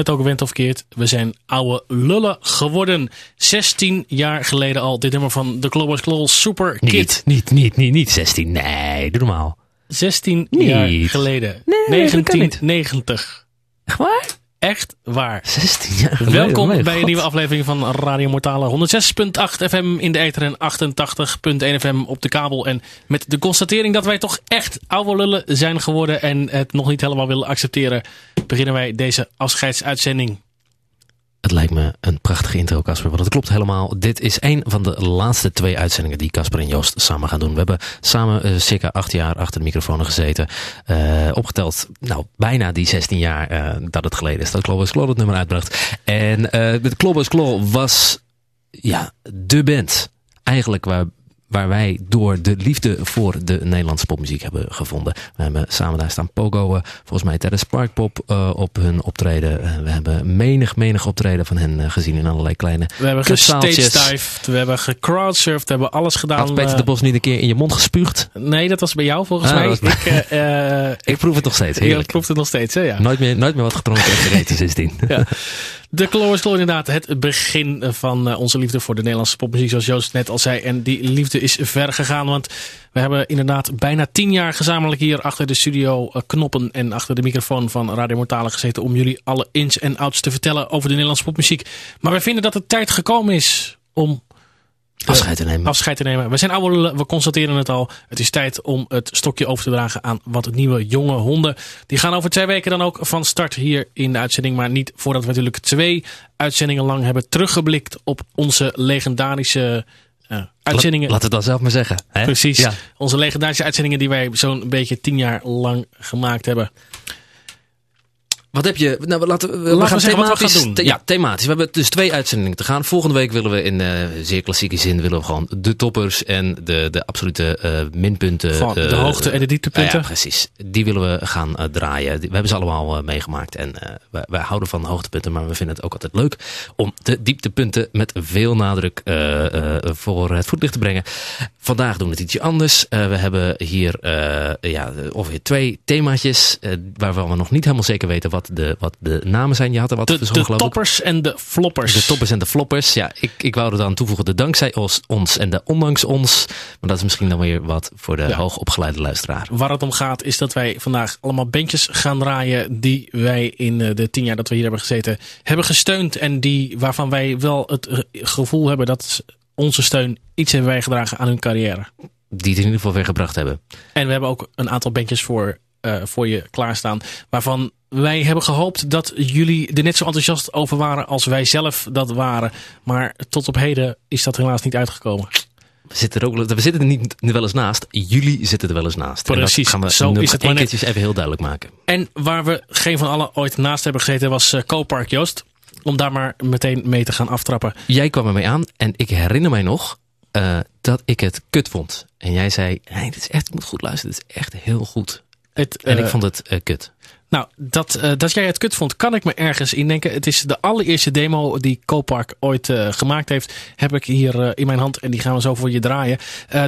het ook went of keert, we zijn oude lullen geworden. 16 jaar geleden al, dit nummer van de Globus Claw Super Kid. Niet, niet, niet, niet, niet 16. Nee, doe normaal. 16 Niet. jaar geleden. Nee, dat kan niet. 1990. Echt waar? Echt waar. 16 jaar geleden. Welkom bij een nieuwe aflevering van Radio Mortale. 106.8 FM in de ether en 88.1 FM op de kabel. En met de constatering dat wij toch echt oude lullen zijn geworden en het nog niet helemaal willen accepteren, beginnen wij deze afscheidsuitzending. Het lijkt me een prachtige intro, Casper. Want het klopt helemaal. Dit is een van de laatste twee uitzendingen die Casper en Joost samen gaan doen. We hebben samen eh, circa acht jaar achter de microfoon gezeten. Eh, opgeteld, nou, bijna die 16 jaar eh, dat het geleden is dat Klobos Claw het nummer uitbracht. En met Claw was, ja, de band. Eigenlijk waar, waar wij door de liefde voor de Nederlandse popmuziek hebben gevonden. We hebben samen daar staan pogoen, volgens mij tijdens Sparkpop eh, op hun optreden. Eh, we hebben menig, menig optreden van hen eh, gezien in allerlei kleine We hebben gestagedived, we hebben gecrowdsurfed, we hebben alles gedaan. Had Peter eh, de Bos niet een keer in je mond gespuugd? nee, dat was bij jou volgens Ah, mij. Ik, eh, eh, Ik proef het nog steeds. ik Heerlijk. proef het nog steeds, hè? Ja. Nooit meer, nooit meer wat gedronken en gereden sindsdien. Ja. De Glorious Glory inderdaad. Het begin van eh, onze liefde voor de Nederlandse popmuziek. Zoals Joost net al zei. En die liefde is ver gegaan. Want we hebben inderdaad bijna tien jaar gezamenlijk hier achter de studio eh, knoppen. En achter de microfoon van Radio Mortale gezeten. Om jullie alle ins en outs te vertellen over de Nederlandse popmuziek. Maar wij vinden dat het tijd gekomen is om Afscheid te nemen. afscheid te nemen. We zijn oude we constateren het al. Het is tijd om het stokje over te dragen aan wat nieuwe jonge honden. Die gaan over twee weken dan ook van start hier in de uitzending. Maar niet voordat we natuurlijk twee uitzendingen lang hebben teruggeblikt op onze legendarische eh, uitzendingen. Laat het dan zelf maar zeggen. Hè? Precies. Ja. Onze legendarische uitzendingen die wij zo'n beetje tien jaar lang gemaakt hebben. Wat heb je? Nou, laten we, we we gaan zeggen wat we thematisch. gaan doen. the- ja, thematisch. We hebben dus twee uitzendingen te gaan. Volgende week willen we in eh, zeer klassieke zin willen we gewoon de toppers en de, de absolute eh, minpunten. Van de eh, hoogte- en de dieptepunten. Ja, precies. Die willen we gaan draaien. We hebben ze allemaal meegemaakt. En wij, wij houden van hoogtepunten, maar we vinden het ook altijd leuk om de dieptepunten met veel nadruk voor het voetlicht te brengen. Vandaag doen we het ietsje anders. We hebben hier ja, ongeveer twee themaatjes waarvan we nog niet helemaal zeker weten wat de, wat de namen zijn. Je had er wat De, de ik. toppers en de floppers. De toppers en de floppers. Ja, ik, ik wou er dan toevoegen de dankzij ons, ons en de ondanks ons. Maar dat is misschien dan weer wat voor de Ja. hoogopgeleide luisteraar. Waar het om gaat is dat wij vandaag allemaal bandjes gaan draaien die wij in eh, de tien jaar dat we hier hebben gezeten hebben gesteund. En die, waarvan wij wel het eh, gevoel hebben dat onze steun iets hebben bijgedragen aan hun carrière. Die het in ieder geval weer gebracht hebben. En we hebben ook een aantal bandjes voor, eh, voor je klaarstaan. Waarvan wij hebben gehoopt dat jullie er net zo enthousiast over waren als wij zelf dat waren. Maar tot op heden is dat helaas niet uitgekomen. We zitten er, ook, we zitten er niet wel eens naast. Jullie zitten er wel eens naast. Precies, dat gaan we zo is het maar net. even heel duidelijk maken. En waar we geen van allen ooit naast hebben gezeten was uh, Copark Joost. Om daar maar meteen mee te gaan aftrappen. Jij kwam ermee aan en ik herinner mij nog eh, dat ik het kut vond. En jij zei, nee, dit is echt, ik moet goed luisteren. Dit is echt heel goed. Het, En eh, ik vond het eh, kut. Nou, dat, eh, dat jij het kut vond, kan ik me ergens indenken. Het is de allereerste demo die Copark ooit eh, gemaakt heeft. Heb ik hier eh, in mijn hand en die gaan we zo voor je draaien.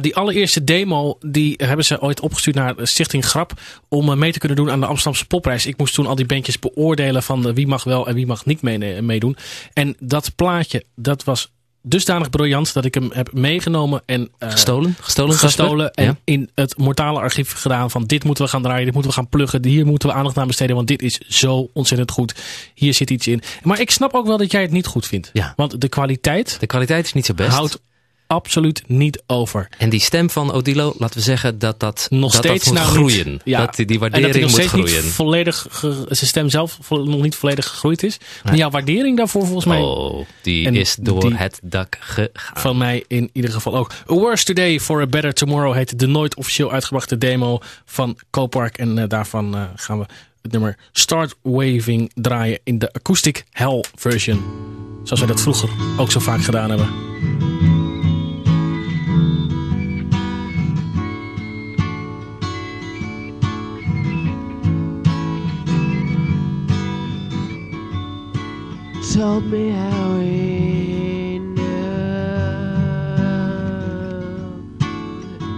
Die allereerste demo, die hebben ze ooit opgestuurd naar Stichting Grap. Om mee te kunnen doen aan de Amsterdamse popprijs. Ik moest toen al die bandjes beoordelen van wie mag wel en wie mag niet mee- meedoen. En dat plaatje, dat was dusdanig briljant dat ik hem heb meegenomen en... eh, Gestolen? Gestolen? Gestolen en Ja? in het mortale archief gedaan van dit moeten we gaan draaien, dit moeten we gaan pluggen, hier moeten we aandacht aan besteden, want dit is zo ontzettend goed. Hier zit iets in. Maar ik snap ook wel dat jij het niet goed vindt. Ja. Want de kwaliteit De kwaliteit is niet zo best. houdt absoluut niet over. En die stem van Odilo, laten we zeggen dat dat, Nog dat, steeds dat moet nou groeien. Niet, ja. Dat die, die en dat waardering nog moet steeds groeien. niet volledig, ge- zijn stem zelf nog niet volledig gegroeid is. Maar jouw waardering daarvoor volgens mij Oh, die is door die- het dak gegaan. Van mij in ieder geval ook. A Worse Today for a Better Tomorrow heet de nooit officieel uitgebrachte demo van Copark. En eh, daarvan eh, gaan we het nummer Start Waving draaien in de Acoustic Hell version. Zoals wij dat vroeger ook zo vaak gedaan hebben. Told me how he knew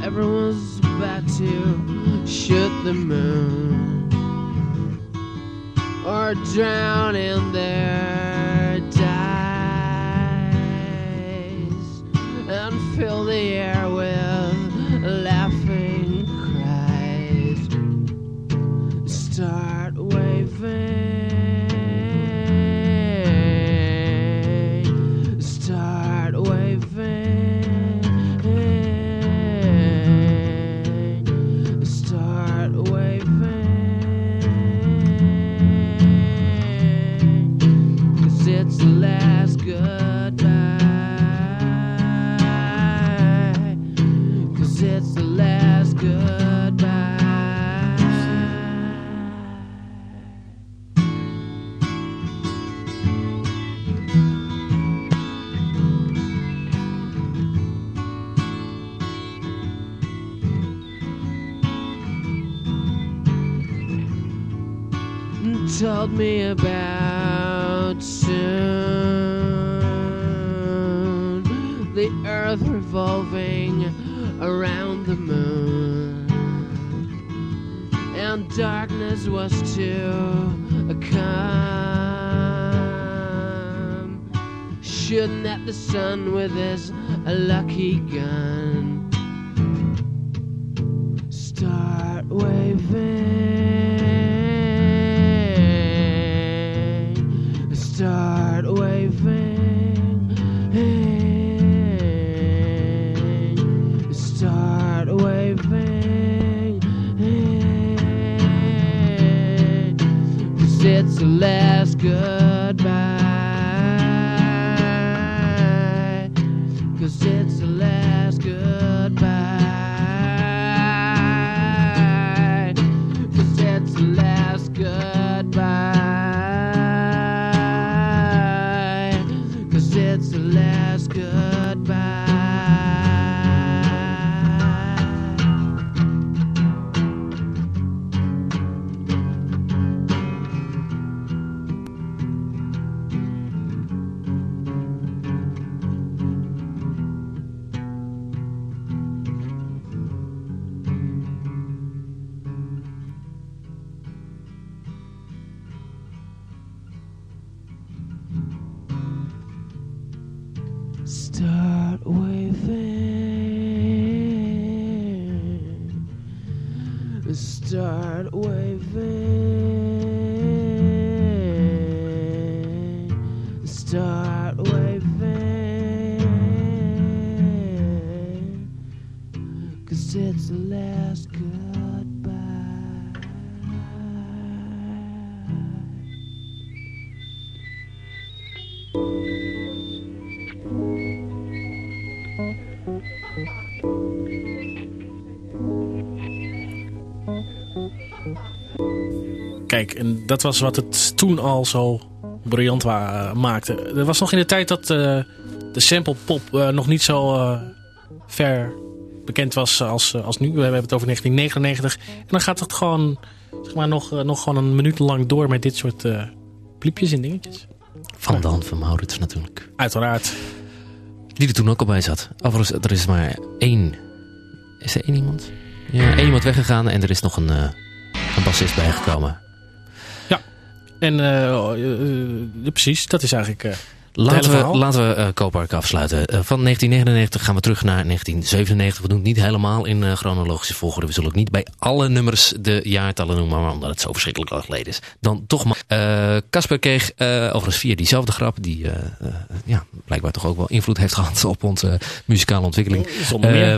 everyone's about to shoot the moon or drown in their dyes and fill the air with told me about soon. The earth revolving around the moon. And darkness was to come. Shooting at the sun with his lucky gun start waving, start waving, start waving. Cause it's the last goodbye. En dat was wat het toen al zo briljant wa- maakte. Er was nog in de tijd dat eh, de sample pop eh, nog niet zo eh, ver bekend was als, eh, als nu. We hebben het over 1999. En dan gaat het gewoon, zeg maar, nog, eh, nog gewoon een minuut lang door met dit soort eh pliepjes en dingetjes. Van de hand van Maurits natuurlijk. Uiteraard. Die er toen ook al bij zat. Overigens, er is maar één... Is er één iemand? Ja, één iemand weggegaan en er is nog een, eh, een bassist bijgekomen. En eh, eh, eh, precies, dat is eigenlijk... Laten we, laten we eh, Kooppark afsluiten. Eh, van 1999 gaan we terug naar 1997. We doen het niet helemaal in eh, chronologische volgorde. We zullen ook niet bij alle nummers de jaartallen noemen, maar omdat het zo verschrikkelijk lang geleden is. Dan toch maar. Casper kreeg overigens via diezelfde grap, die ja, blijkbaar toch ook wel invloed heeft gehad op onze muzikale ontwikkeling.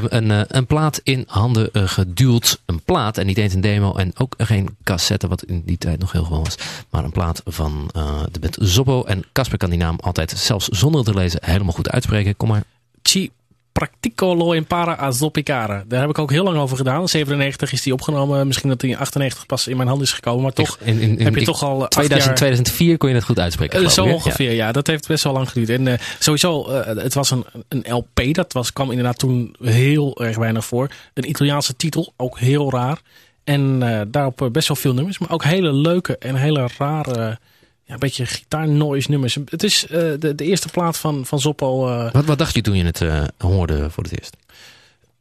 een, een plaat in handen geduwd. Een plaat en niet eens een demo en ook geen cassette, wat in die tijd nog heel gewoon was. Maar een plaat van de band Zoppo. En Casper kan die naam altijd, zelfs zonder te lezen, helemaal goed uitspreken. Kom maar. Chi Practico lo impara a zoppicare. Daar heb ik ook heel lang over gedaan. 97 is die opgenomen. Misschien dat die in 98 pas in mijn hand is gekomen. Maar toch in, in, in- heb je toch al acht 2000, jaar... 2004 kon je het goed uitspreken. Eh, zo ik, ongeveer, ja. Dat heeft best wel lang geduurd. En eh, sowieso, eh, het was een, een LP. Dat was, kwam inderdaad toen heel erg weinig voor. Een Italiaanse titel, ook heel raar. En daarop best wel veel nummers. Maar ook hele leuke en hele rare... Ja, een beetje gitaarnoise nummers. Het is eh, de, de eerste plaat van, van Zoppo... eh. Wat, wat dacht je toen je het eh, hoorde voor het eerst?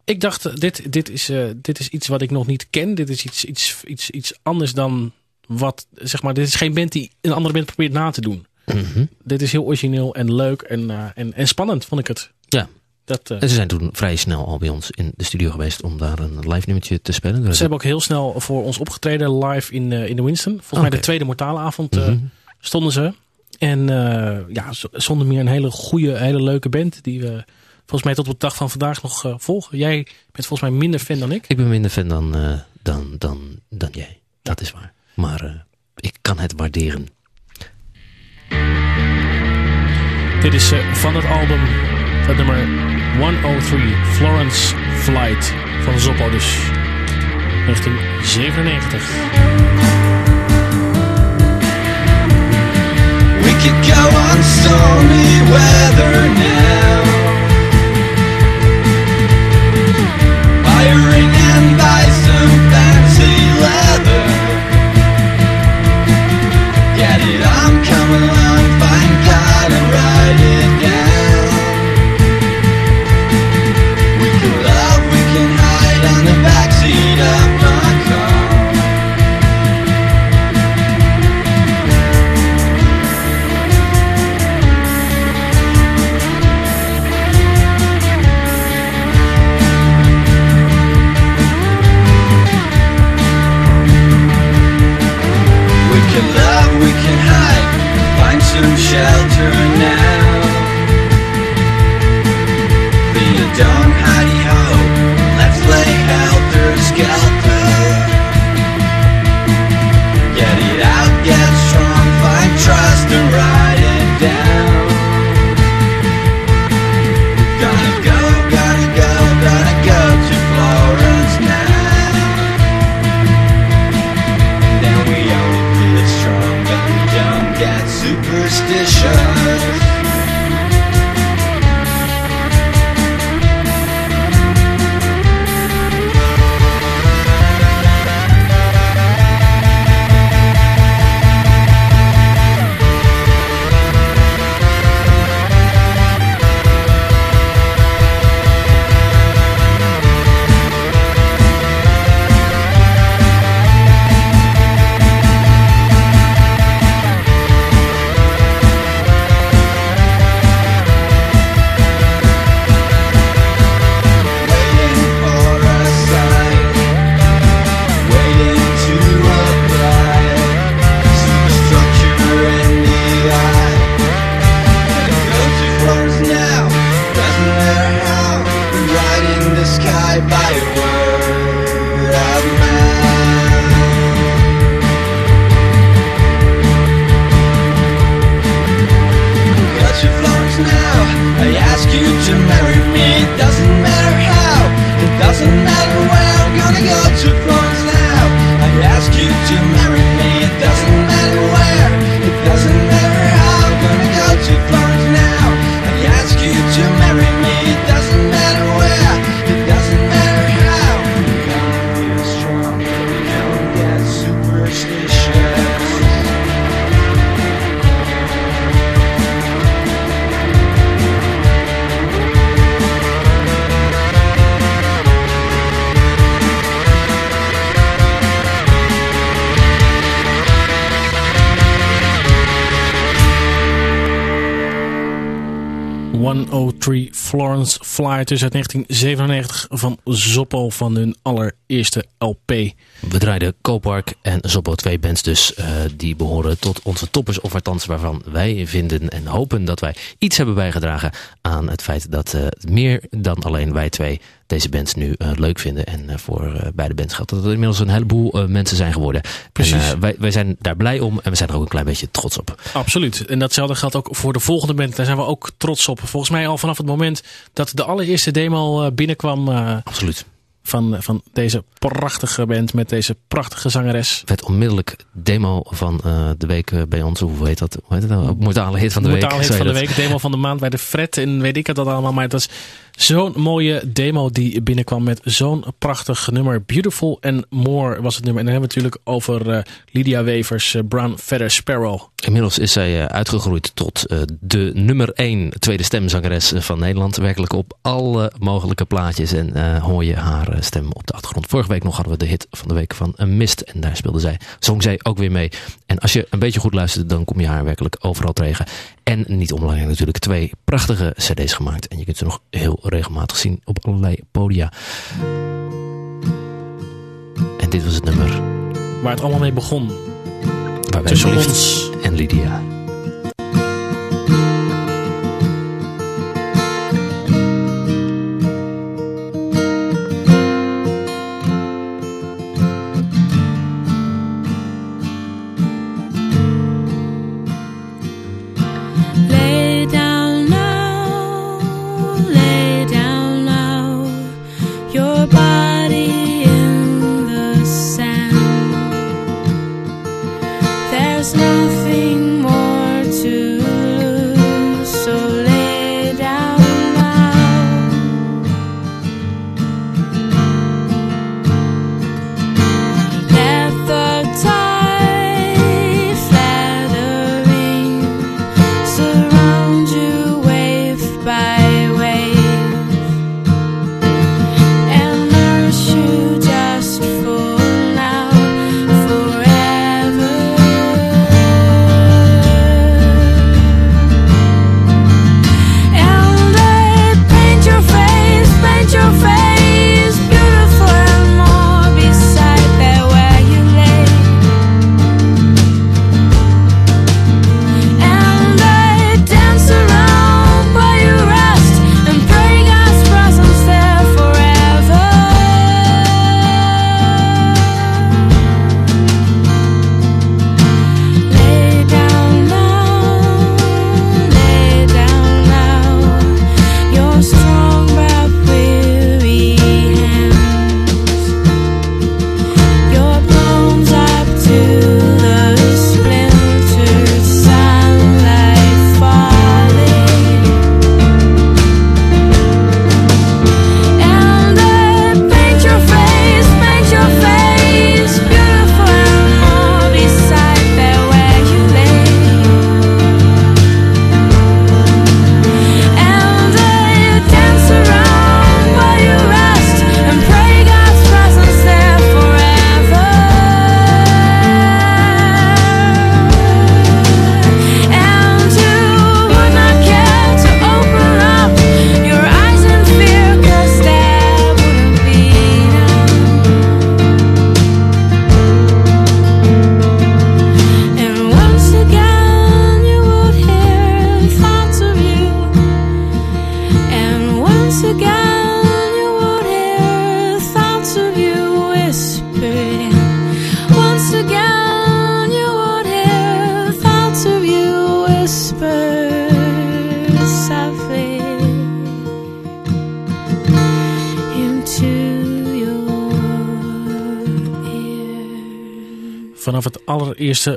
ik dacht, dit, dit, is, dit is iets wat ik nog niet ken. Dit is iets, iets, iets, iets anders dan wat, zeg maar, dit is geen band die een andere band probeert na te doen. Mhm. Dit is heel origineel en leuk en, en, en spannend, vond ik het. Ja. Dat, En ze zijn toen vrij snel al bij ons in de studio geweest om daar een live nummertje te spelen. Ze hebben ook heel snel voor ons opgetreden live in, in de Winston. Volgens mij de tweede mortale avond Mhm. Stonden ze. En eh, ja, zonder meer een hele goede, hele leuke band. Die we volgens mij tot op de dag van vandaag nog eh, volgen. Jij bent volgens mij minder fan dan ik. Ik ben minder fan dan, eh, dan, dan, dan jij. Dat is waar. Maar ik kan het waarderen. Dit is van het album het nummer 103 Florence Flight van Zoppo dus. 1997. Weather now. And buy some fancy leather. Get it, I'm coming along, Flight dus uit 1997 van Zoppo van hun allereerste LP. We draaiden Copark en Zoppo, twee bands dus, eh, die behoren tot onze toppers. Of althans waarvan wij vinden en hopen dat wij iets hebben bijgedragen aan het feit dat eh, meer dan alleen wij twee deze bands nu eh, leuk vinden. En eh, voor beide bands geldt dat er inmiddels een heleboel mensen zijn geworden. Precies. En, wij, wij zijn daar blij om en we zijn er ook een klein beetje trots op. Absoluut. En datzelfde geldt ook voor de volgende band. Daar zijn we ook trots op. Volgens mij al vanaf het moment dat de allereerste demo binnenkwam Absoluut. Van, van deze prachtige band met deze prachtige zangeres. werd onmiddellijk demo van eh, de week eh, bij ons. Hoe heet dat? Hoe heet het nou? Mortale hit van de week. Mortale hit van de dat? week, demo van de maand bij de Fred en weet ik het dat allemaal. Maar dat is Zo'n mooie demo die binnenkwam met zo'n prachtig nummer. Beautiful and More was het nummer. En dan hebben we het natuurlijk over eh, Lydia Wevers, eh, Brown Feather Sparrow. Inmiddels is zij eh, uitgegroeid tot de nummer 1 tweede stemzangeres van Nederland. Werkelijk op alle mogelijke plaatjes en hoor je haar stem op de achtergrond. Vorige week nog hadden we de hit van de week van Mist en daar speelde zij, zong zij ook weer mee. En als je een beetje goed luistert, dan kom je haar werkelijk overal tegen. En niet onbelangrijk natuurlijk twee prachtige cd's gemaakt. En je kunt ze nog heel regelmatig zien op allerlei podia. En dit was het nummer Waar het allemaal mee begon. waar wij Tussen ons. en Lydia.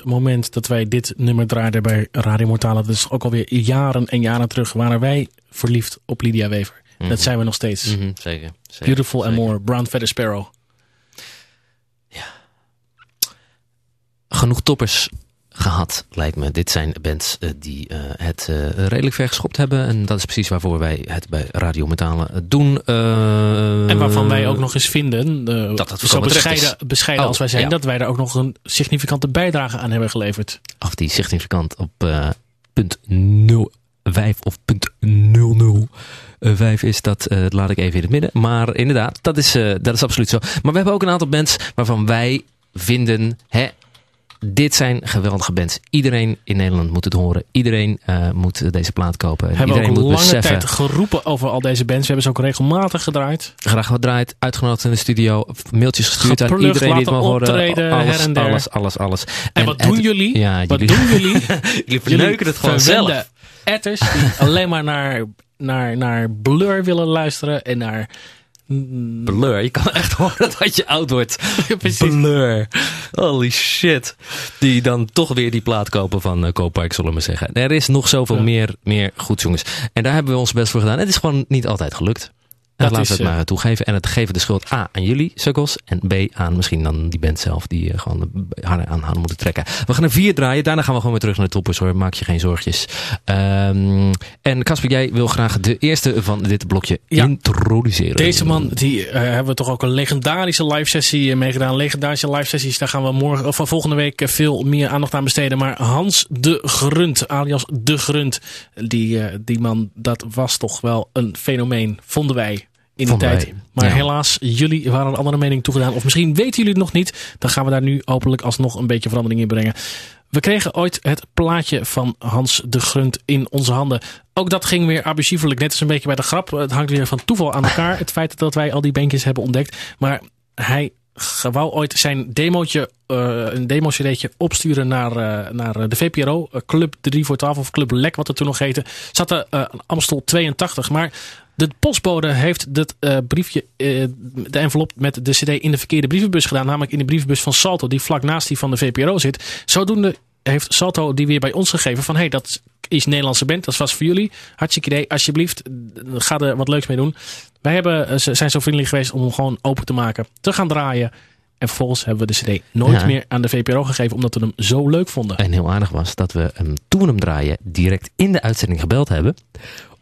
Moment dat wij dit nummer draaiden bij Radio Mortale, dat is ook alweer jaren en jaren terug, waren wij verliefd op Lydia Wever. Dat zijn we nog steeds. Mhm, zeker, zeker. Beautiful and. More, Brown Feather Sparrow. genoeg toppers gehad, lijkt me. Dit zijn bands eh, die eh, het eh, redelijk ver geschopt hebben. En dat is precies waarvoor wij het bij Radio Metalen doen. En waarvan wij ook nog eens vinden, Dat het zo bescheiden, Oh, als wij zijn, ja. dat wij daar ook nog een significante bijdrage aan hebben geleverd. Of die significant op punt 05 of punt 005 is, dat laat ik even in het midden. Maar inderdaad, dat is, dat is absoluut zo. Maar we hebben ook een aantal bands waarvan wij vinden... Hè, dit zijn geweldige bands. Iedereen in Nederland moet het horen. Iedereen eh, moet deze plaat kopen. En hebben we iedereen ook moet lange beseffen. tijd geroepen over al deze bands. We hebben ze ook regelmatig gedraaid. graag gedraaid, uitgenodigd in de studio, mailtjes gestuurd aan iedereen die het mag horen. alles, alles, alles, alles. En, wat doen het- jullie? Ja, wat jullie, doen jullie? jullie verneuken het gewoon zelf. etters die alleen maar naar, naar, naar Blur willen luisteren en naar, Blur. Je kan echt horen dat je oud wordt. Blur. Holy shit. Die dan toch weer die plaat kopen van uh, Copark, zullen we maar zeggen. Er is nog zoveel Ja. meer, meer goed, jongens. En daar hebben we ons best voor gedaan. Het is gewoon niet altijd gelukt. En Dat laten we het maar toegeven. En het geven de schuld A aan jullie, sukkels. En B aan misschien dan die band zelf. Die eh, gewoon harde aan hadden moeten trekken. We gaan er vier draaien. Daarna gaan we gewoon weer terug naar de toppers hoor. Maak je geen zorgjes. Ehm, en Casper, jij wil graag de eerste van dit blokje Ja. introduceren. Deze man, die eh, hebben we toch ook een legendarische live sessie eh, meegedaan. Legendarische live sessies, daar gaan we morgen of van volgende week eh, veel meer aandacht aan besteden. Maar Hans de Grunt, alias de Grunt, die, eh, die man, dat was toch wel een fenomeen, vonden wij. In Vonden tijd. Maar ja. helaas, jullie waren een andere mening toegedaan. Of misschien weten jullie het nog niet. Dan gaan we daar nu hopelijk alsnog een beetje verandering in brengen. We kregen ooit het plaatje van Hans de Grunt in onze handen. Ook dat ging weer abusievelijk. Net als een beetje bij de grap. Het hangt weer van toeval aan elkaar. Het feit dat wij al die bandjes hebben ontdekt. Maar hij wou ooit zijn demootje, eh, een demo-cd'tje opsturen naar, eh, naar de VPRO. eh, Club 3 voor 12 of Club Lek, wat het toen nog heette. Zat er een Amstel 82. Maar de postbode heeft dat eh, briefje, eh, de envelop met de cd in de verkeerde brievenbus gedaan. Namelijk in de brievenbus van Salto, die vlak naast die van de VPRO zit. Zodoende heeft Salto die weer bij ons gegeven van... hey, dat is Nederlandse band, dat vast voor jullie. Hartstikke idee, alsjeblieft, ga er wat leuks mee doen. Wij hebben, eh, ze zijn zo vriendelijk geweest om hem gewoon open te maken, te gaan draaien. En vervolgens hebben we de cd nooit Ja. meer aan de VPRO gegeven... omdat we hem zo leuk vonden. En heel aardig was dat we hem toen hem draaien direct in de uitzending gebeld hebben.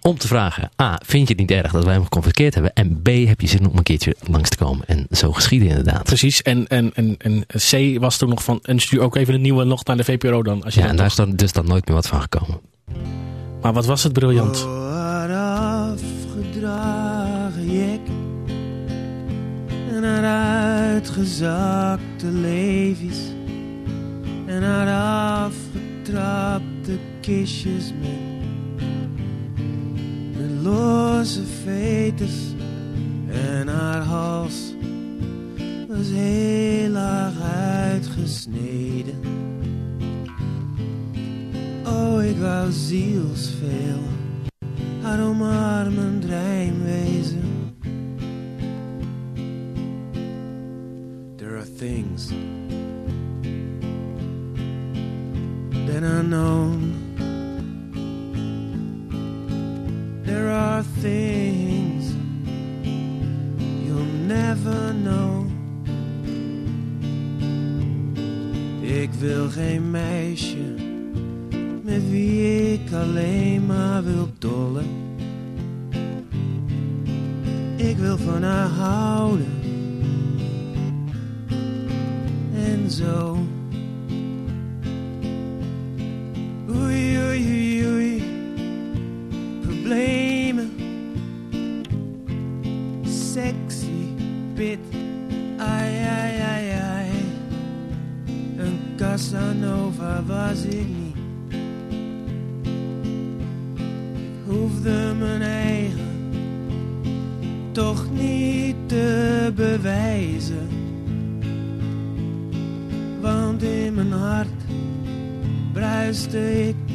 Om te vragen, A, vind je het niet erg dat wij hem geconfiskeerd hebben? En B, heb je zin om een keertje langs te komen? En zo geschieden inderdaad. Precies, en, en, en, en C was toen nog van... en stuur ook even een nieuwe nog naar de VPRO dan. Als je Ja, dan en daar toch- is dan dus dan nooit meer wat van gekomen. Maar wat was het briljant. Oh, afgedragen jek En haar uitgezakte levies En haar afgetrapte kistjes met Met losse veters En haar hals was heel laag uitgesneden Oh, ik wou zielsveel haar omarmend rijmwezen. There are things that are known. Geen meisje met wie ik alleen maar wil dollen. Ik wil van haar houden.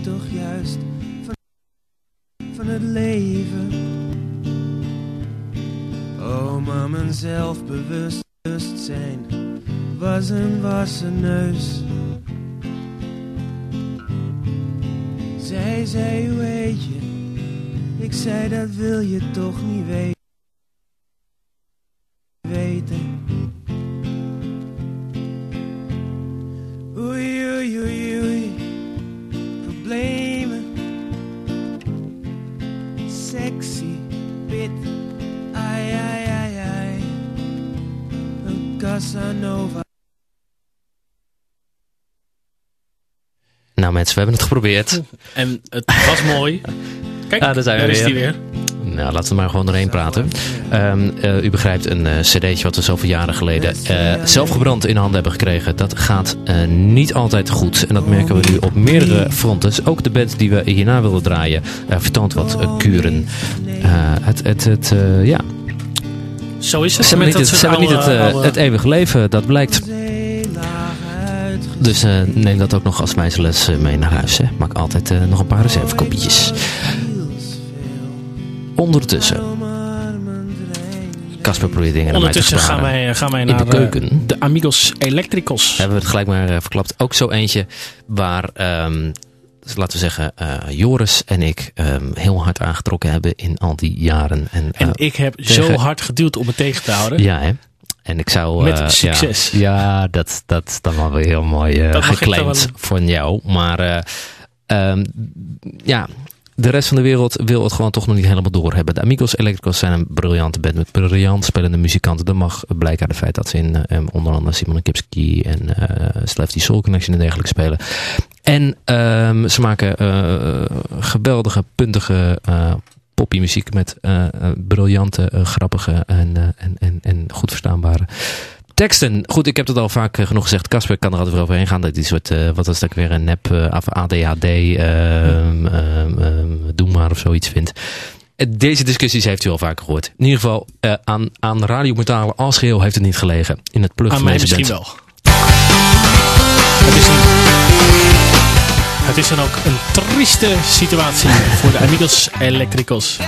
Toch juist van, het leven. Oh, maar mijn zelfbewustzijn was een wassen neus. Zij zei, hoe heet je? Ik zei, dat wil je toch niet weten. Mensen, we hebben het geprobeerd. En het was mooi. Kijk, Ah, daar zijn we is weer. die weer. Nou, laten we maar gewoon doorheen praten. Ehm, eh, u begrijpt, een eh, cd'tje wat we zoveel jaren geleden eh, zelf gebrand in handen hebben gekregen. Dat gaat eh, niet altijd goed. En dat merken we nu op meerdere fronten. Ook de band die we hierna wilden draaien vertoont wat kuren. Eh, het, het, het, eh, ja. Zo is het. Ze hebben niet, het, oude- het eeuwige leven, dat blijkt. Dus eh, neem dat ook nog als meisjes eh, mee naar huis. Hè. Maak altijd eh, nog een paar reservekopietjes. Ondertussen. Casper probeert dingen aan mij te Ondertussen gaan wij, gaan wij naar de keuken. de Amigos Electricos. Hebben we het gelijk maar verklapt. Ook zo eentje waar, ehm, dus laten we zeggen, Joris en ik ehm, heel hard aangetrokken hebben in al die jaren. En, En ik heb tegen- zo hard geduwd om het tegen te houden. Ja, hè? En ik zou... Met eh, succes. Ja, ja, dat, dat is dan wel weer heel mooi geclaimd dan van jou. Maar eh, ehm, ja, de rest van de wereld wil het gewoon toch nog niet helemaal doorhebben. De Amigos Electricos zijn een briljante band met briljant spelende muzikanten. Dat mag blijken uit het feit dat ze in eh, onder andere Simon Kipski en eh Slefty Soul Connection en dergelijke spelen. En ehm, ze maken geweldige, puntige eh poppymuziek met eh, eh, briljante, eh, grappige en, en, en, en goed verstaanbare teksten. Goed, ik heb het al vaak genoeg gezegd. Casper kan er altijd weer overheen gaan. Dat die soort, wat was dat ook weer, een nep ADHD, ehm, ehm, ehm, doe maar of zoiets vindt. Deze discussies heeft u al vaker gehoord. In ieder geval, aan, aan radiometalen als geheel heeft het niet gelegen. In het Aan van misschien wel. Het is, een, het is dan ook een trieste situatie voor de Amigos Electricos.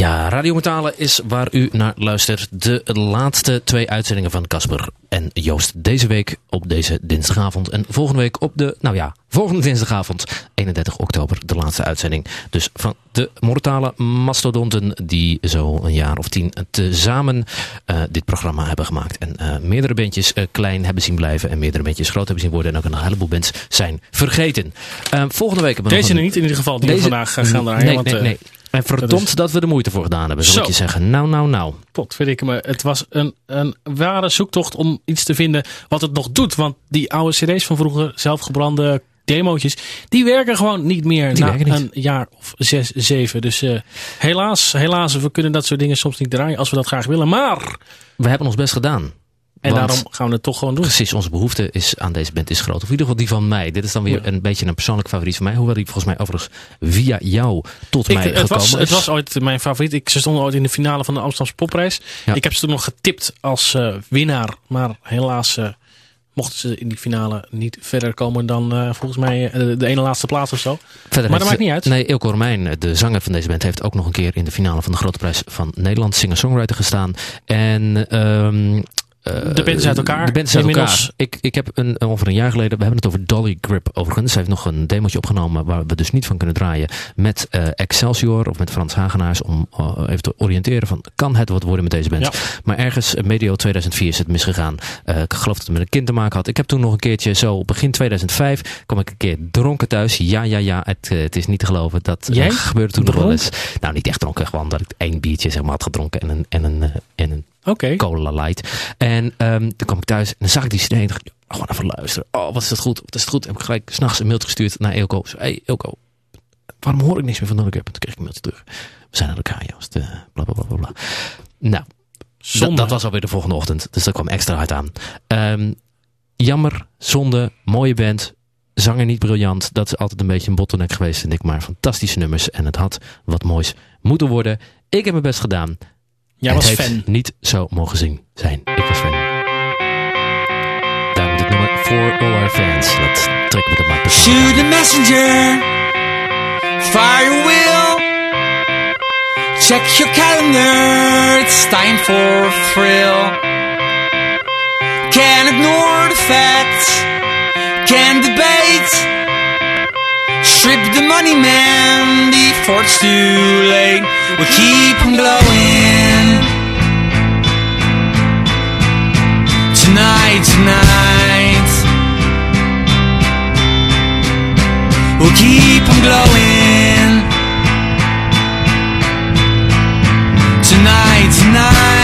Ja, Radio Metalen is waar u naar luistert. De laatste twee uitzendingen van Casper en Joost. Deze week op deze dinsdagavond. En volgende week op de, nou ja, Volgende dinsdagavond, 31 oktober, de laatste uitzending. Dus van de mortale mastodonten die zo een jaar of tien tezamen eh, dit programma hebben gemaakt. En eh, meerdere bandjes eh, klein hebben zien blijven en meerdere bandjes groot hebben zien worden. En ook een heleboel bands zijn vergeten. Volgende week hebben we Deze nog een... niet in ieder geval, die we Deze- vandaag eh, gaan draaien. Nee, want, nee, nee. En verdomd dat, we er moeite voor gedaan hebben, zal Zo. ik je zeggen. Nou, nou, nou. Pot, weet ik me. Het was een, een ware zoektocht om iets te vinden wat het nog doet. Want die oude cd's van vroeger, zelfgebrande demootjes, die werken gewoon niet meer Die na niet. een jaar of zes, zeven. Dus eh, helaas, helaas, we kunnen dat soort dingen soms niet draaien als we dat graag willen. Maar, We hebben ons best gedaan. En Want- daarom gaan we het toch gewoon doen. Precies, onze behoefte is aan deze band is groot. Of in ieder geval die van mij. Dit is dan weer Ja. een beetje een persoonlijk favoriet van mij. Hoewel die volgens mij overigens via jou tot Ik, mij het, gekomen was, is. het was ooit mijn favoriet. Ik, ze stonden ooit in de finale van de Amsterdamse Popprijs. Ja. Ik heb ze toen nog getipt als eh, winnaar. Maar helaas eh, mochten ze in die finale niet verder komen dan eh, volgens mij de ene laatste plaats of zo. Verder Maar dat maakt niet uit. Nee, Ilko Romein, de zanger van deze band, heeft ook nog een keer in de finale van de Grote Prijs van Nederland singer-songwriter gestaan. En ehm eh, De band is uit elkaar De band is uit elkaar. Ik, ik heb een, ongeveer een jaar geleden, we hebben het over Dolly Grip overigens. Ze heeft nog een demootje opgenomen waar we dus niet van kunnen draaien. Met eh, Excelsior of met Frans Hagenaars om eh, even te oriënteren van kan het wat worden met deze band. Ja. Maar ergens eh, medio 2004 is het misgegaan. Eh, ik geloof dat het met een kind te maken had. Ik heb toen nog een keertje zo begin 2005 kwam ik een keer dronken thuis. Ja, ja, ja. Het, eh, het is niet te geloven. Dat eh, gebeurde toen nog wel Dronk? eens. Nou, niet echt dronken. Gewoon dat ik één biertje zeg maar, had gedronken en een, en een, eh, en een Oké. cola light. En ehm, toen kwam ik thuis en dan zag ik die CD en dacht oh, gewoon even luisteren. Oh, wat is dat goed? Wat is het goed? En heb ik gelijk s'nachts een mailtje gestuurd naar Eelco. Zo, hey Eelco, waarom hoor ik niks meer van Grip? En toen kreeg ik een mailtje terug. We zijn aan elkaar, Joost. Eh, bla, bla, bla, bla, bla. Nou, Zonde. dat, dat was alweer de volgende ochtend. Dus dat kwam extra hard aan. Ehm, jammer, zonde, mooie band. Zanger niet briljant. Dat is altijd een beetje een bottleneck geweest, vind ik. Maar fantastische nummers. En het had wat moois moeten worden. Ik heb mijn best gedaan. Jij het was heeft fan. niet zo mogen zien zijn. Ik was fan. Daarom dit nummer For All Our Fans. Dat trekken we de maar persoonlijk Shoot the messenger. Fire your wheel. Check your calendar. It's time for a thrill. Can't ignore the facts. Can't debate. Strip the money, man, before it's too late. We'll keep on glowing. Tonight, tonight. We'll keep on glowing Tonight, tonight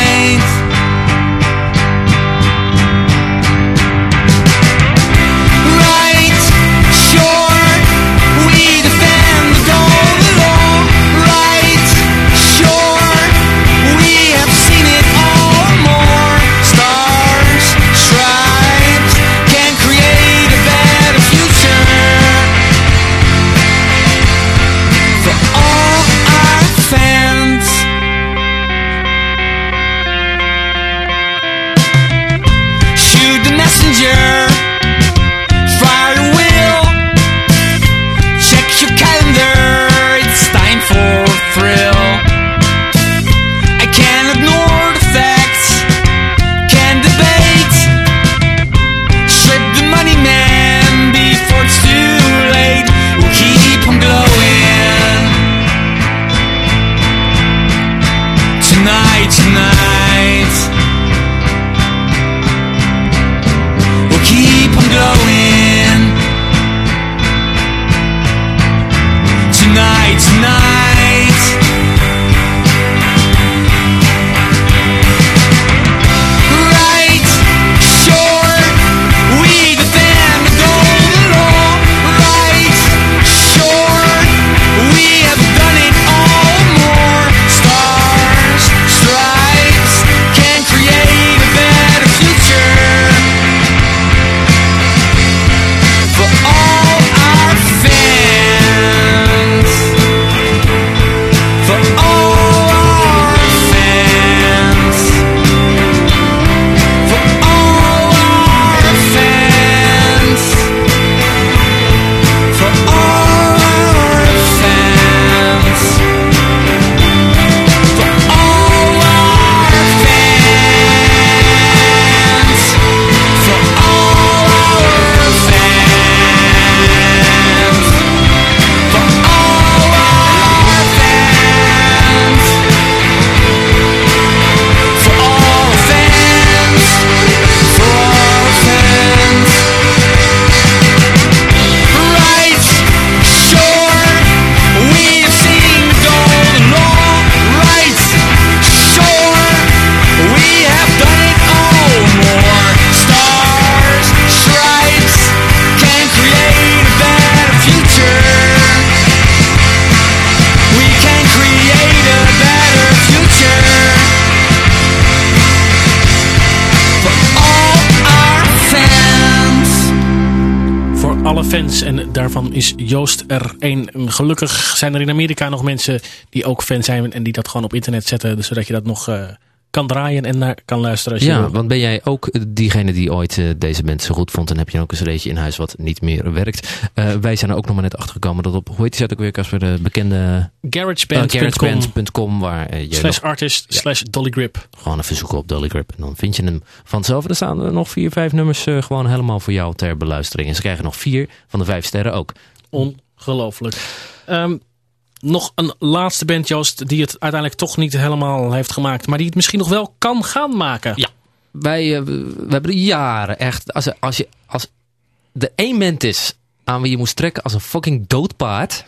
is Joost er één. Gelukkig zijn er in Amerika nog mensen die ook fan zijn. En die dat gewoon op internet zetten. Zodat je dat nog eh, kan draaien en naar kan luisteren als je Ja, wil. want ben jij ook diegene die ooit eh, deze mensen goed vond en heb je ook een cd'tje in huis wat niet meer werkt. Eh, wij zijn er ook nog maar net achter gekomen dat op, hoe heet die site ook weer Casper, de bekende GarageBand.com GarageBand.com waar eh, je slash nog artist Ja. slash dollygrip. gewoon even zoeken op Dolly Grip en dan vind je hem vanzelf. Er staan er nog vier, vijf nummers eh, gewoon helemaal voor jou ter beluistering. En ze krijgen nog vier van de vijf sterren ook. Ongelooflijk. Ehm, nog een laatste band, Joost, die het uiteindelijk toch niet helemaal heeft gemaakt. Maar die het misschien nog wel kan gaan maken. Ja. Wij eh, we hebben jaren echt. Als, er- als je als de één band is aan wie je moest trekken als een fucking doodpaard.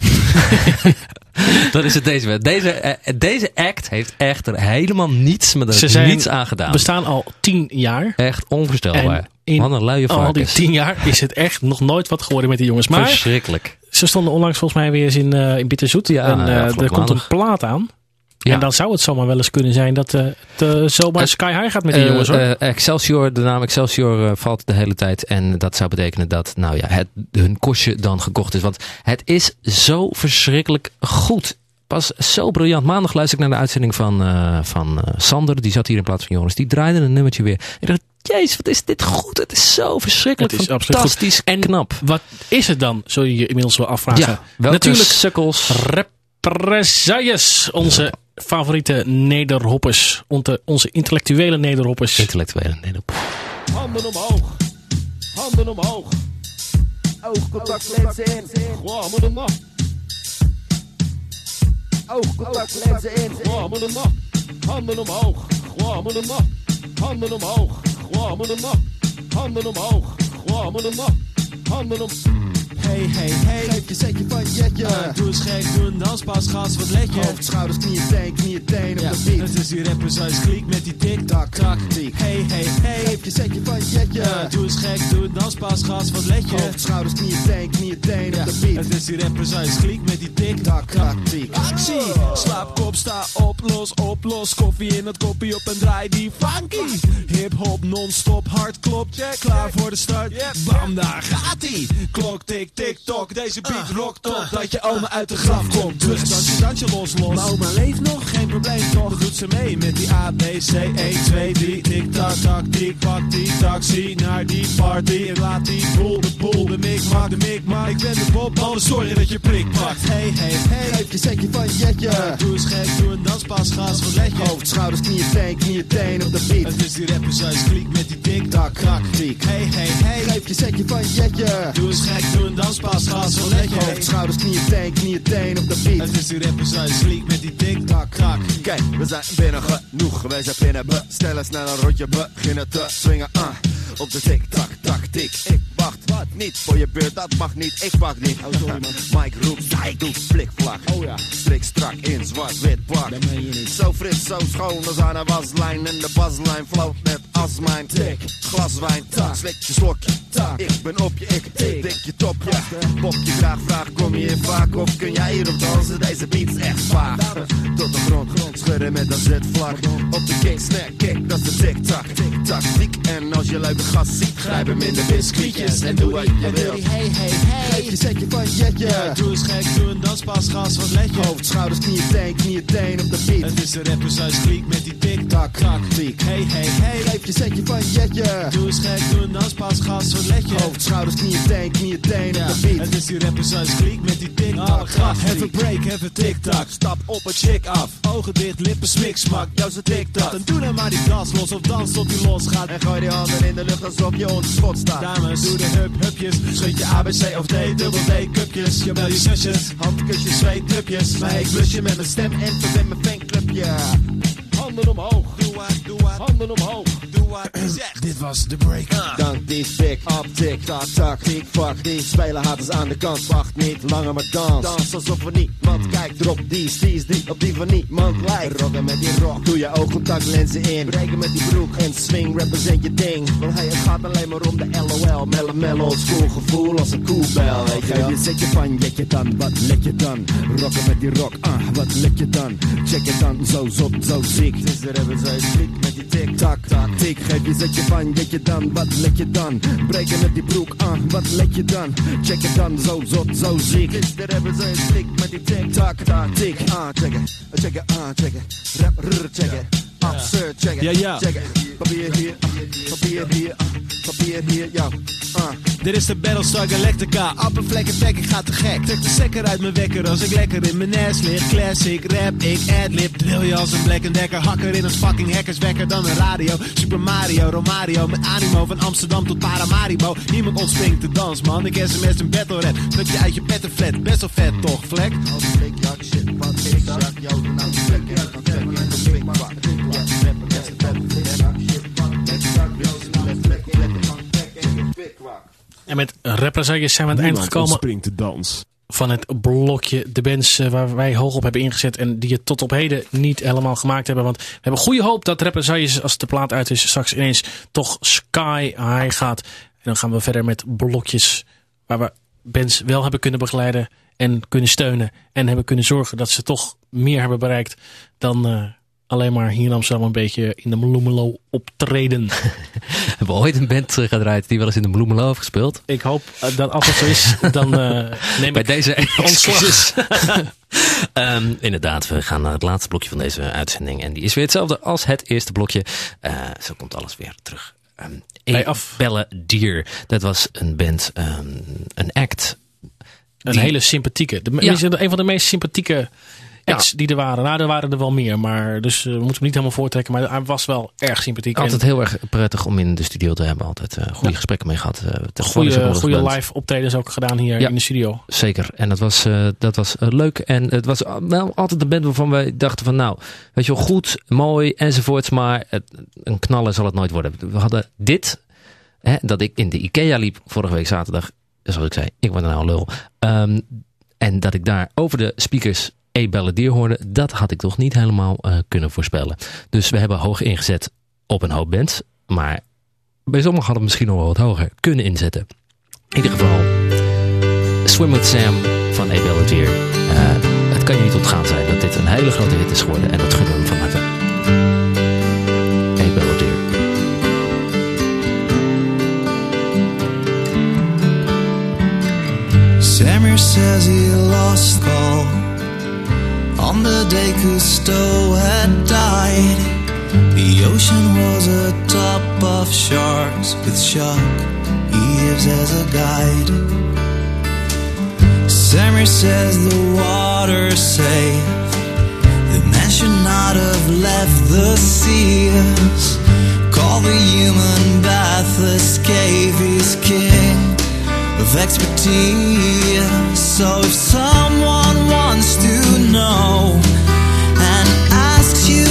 dan is het deze band. Deze, eh, deze act heeft echt er helemaal niets, zijn- niets aan gedaan. bestaan al tien jaar. Echt onvoorstelbaar. En in Wat een luie Al die tien jaar is het echt nog nooit wat geworden met die jongens. Maar Verschrikkelijk. ze stonden onlangs volgens mij weer eens in, eh in Bitterzoet. Ja, en eh, ja, er komt een plaat aan. Ja. En dan zou het zomaar wel eens kunnen zijn dat eh, het zomaar sky high gaat met die jongens hoor. Excelsior, de naam Excelsior valt de hele tijd. En dat zou betekenen dat nou ja, het, hun kostje dan gekocht is. Want het is zo verschrikkelijk goed. Pas zo briljant. Maandag luister ik naar de uitzending van, van Sander. Die zat hier in plaats van Joris. Die draaide een nummertje weer. Ik dacht, jezus, wat is dit goed. Het is zo verschrikkelijk Het is absoluut goed. fantastisch en knap. Wat is het dan, zul je je inmiddels wel afvragen. Ja, welke Natuurlijk sukkels. Represailles, onze favoriete nederhoppers. Onze, onze intellectuele nederhoppers. Intellectuele. Dat- Handen omhoog. Handen omhoog. Oogcontact lenzen in. Gewoon met een nacht. Oogcontact lenzen in. Met een nacht. Handen omhoog. Een nacht. Handen omhoog. Handen omhoog. Gewoon met een nacht. Handen om. Hey, hey, hey. Geef je zetje van jetje. Ja, doe eens gek, doe een danspas, gas, wat let je? Hoofd, schouders, knieën, teen, knieën, teen op de beat. het is die rapper zoals kliek met die tik-tak, tak. Hey, hey, hey. Geef je zetje van jetje. Ja, doe eens gek, doe een danspas, gas, wat let je? Hoofd, schouders, knieën, teen, knieën, teen op de beat. het is die rapper zoals kliek met die tik-tak, Tak. Actie, slaapkop, sta op, los, op, los. Koffie in het koppie op en draai die funky. Hip-hop, non-stop, hard klopt. Klaar voor de start. Bam, daar gaat ie. Klok, tik, tik, tok. Deze beat rokt op dat je oma uit de graf komt. Dus dansje, dansje, los, los. Maar oma leeft nog, geen probleem toch. Doet ze mee met die A, B, C, 1, 2, 3. Tik, tak, tik, pak die taxi naar die party. En laat die boel, de boel, de mikmak, de mikmak. Ik ben de Bob, alles sorry dat je prik pakt. Hey, hey, hey. Geef je zetje van jetje. Doe eens gek, doe een danspas, gas, wat let je? Hoofd, schouders, knieën, teen, knieën, teen op de beat. Het is die rapper zoals kliek met die tik tak krak tiek. Hey, hey, hey. Geef je zetje van jetje. Doe eens gek, doe een danspas, gas, wat let Hoofd, je? schouders, knieën, teen, knieën, teen op de beat. Het is die rapper zoals kliek met die tik tak krak. Kijk, we zijn binnen genoeg, wij zijn binnen. Bestellen snel een rotje, beginnen te swingen. ah. Op de tik, tak, tak, tik. Ik wacht, wat niet voor je beurt, dat mag niet. Ik pak niet. Oh, sorry man. Mike roept, zij doet flikvlak. Oh ja. Strik strak in zwart-wit pak. Zo fris, zo schoon als aan een waslijn. En de baslijn floot net als mijn tik. Glas wijn, tak. Slik je slokje, tak. Ik ben op je, ik dik je topje. Pop je graag, vraag, kom je hier vaak? Of kun jij hierop dansen? Deze beat is echt vaag. Tot de grond, schudden met een zitvlak. Op de king snack, kick, dat is de tik-tak. Tik-tak. En als je leuke gast ziet, grijp hem in de biscuitjes. En doe wat je wilt. Hey, hey, hey. Je zetje van jetje. Doe eens gek, doe een danspas, gas, wat let je? Hoofd, schouders, knieën, teen, knieën, teen op de beat. Het is de rapper zoals kliek met die tik tak tiek. Hey, hey, hey. Geef je zetje van jetje. Doe eens gek, doe een danspas, gas, wat let je? Hoofd, schouders, knieën, teen, knieën, teen op de beat. het is die rapper zoals kliek met die tik tak krak. Have a break, have a tik tak. Stap op het chick af. Ogen dicht, lippen smiksmak. Jou ze tik tak. En doe dan maar die das los of dans tot die los gaat. En gooi die handen in de lucht alsof je onder schot staat. Dames, doe de hup, hupjes. Schud je ABC of D, dubbel D, cupjes. Je bel je zusjes. Handkusjes, twee drupjes. Maar ik blus je met mijn stem en verbind mijn fanclubje. Handen omhoog. Doe wat, doe wat, Handen omhoog. doe wat. Dit was de break. Dank die fik, op tik, tak, tak, tik, fuck Die spelen haters aan de kant, wacht niet langer maar dans Dans alsof er niemand kijkt, drop die steez die op die van niemand lijkt Rocken met die rock, doe je oogcontactlenzen in Breken met die broek en swing, represent je ding Want hey, het gaat alleen maar om de LOL Mellow, mellow, school gevoel als een koelbel Weet je wel? je zetje van jetje dan, wat let je dan? Rocken met die rock, ah, wat let je dan? Check het dan, zo zot, zo ziek. Het is de rapper, zij sliek met die tik, tak, tak, tik Ik geef je zetje van, weet je dan, wat let je dan? Breken met die broek aan, wat let je dan? Check het dan, zo zot, zo ziek. Is de rapper zijn stik met die tik-tak, tik. Ah, check it, check it, ah, check it. Rap, rrr, check it. Absurd, check it, Ja, ja. check it. Papier hier, papier hier, papier hier, ja. Ah. Dit is de Battlestar Galactica. Appelvlekken vlek, ik ga te gek. Trek de stekker uit mijn wekker als ik lekker in mijn nest lig. Classic rap, ik adlib. Drill je als een Black Decker. Hakker in een fucking hackerswekker dan een radio. Super Mario, Romario. Met animo van Amsterdam tot Paramaribo. Niemand ontspringt de dans, man. Ik sms een battle rap. Pluk je uit je pettenflat. Best wel vet toch, vlek? Als ik jak shit, wat ik zag, jou aan de En met represailles zijn we aan het eind gekomen ontspringt de dans. van het blokje de bands eh, waar wij hoog op hebben ingezet en die het tot op heden niet helemaal gemaakt hebben. Want we hebben goede hoop dat represailles als de plaat uit is straks ineens toch sky high gaat. En dan gaan we verder met blokjes waar we bands wel hebben kunnen begeleiden en kunnen steunen. En hebben kunnen zorgen dat ze toch meer hebben bereikt dan eh, alleen maar hier in Amsterdam een beetje in de Bloemelo optreden. Hebben we ooit een band eh, gedraaid die wel eens in de Bloemelo heeft gespeeld? Ik hoop eh, dat als het zo is, dan eh, neem Bij ik deze ontslag. Ehm, inderdaad, we gaan naar het laatste blokje van deze uitzending. En die is weer hetzelfde als het eerste blokje. Zo komt alles weer terug. Bij af. Belle Dier. Dat was een band, ehm, een act. Een Die- hele sympathieke. De, Ja. een van de meest sympathieke acts die er waren. Nou, er waren er wel meer. Maar, dus eh, we moeten hem niet helemaal voortrekken. Maar hij was wel erg sympathiek. Altijd heel erg prettig om in de studio te hebben. Altijd eh, goede gesprekken mee gehad. eh, goede, eens goede live optredens ook gedaan hier in de studio. Zeker. En dat was, eh, dat was eh, leuk. En het was wel altijd een band waarvan wij dachten van nou, weet je wel, goed, mooi enzovoorts. Maar het, een knaller zal het nooit worden. We hadden dit, hè, dat ik in de Ikea liep vorige week zaterdag. Zoals ik zei, ik word nou een lul. Ehm, en dat ik daar over de speakers E Balladier hoorde, dat had ik toch niet helemaal eh, kunnen voorspellen. Dus we hebben hoog ingezet op een hoop bands. Maar bij sommigen hadden we misschien nog wel wat hoger kunnen inzetten. In ieder geval, Swim with Sam van E Balladier. Eh het kan je niet ontgaan zijn dat dit een hele grote hit is geworden. En dat gunnen we van harte. E says he lost all on the day Cousteau had died. The ocean was a top of sharks with shark eaves as a guide. Samir says the water's safe. The man should not have left the seas. Call the human bath cave, he's king of expertise. So if someone wants to know and asks you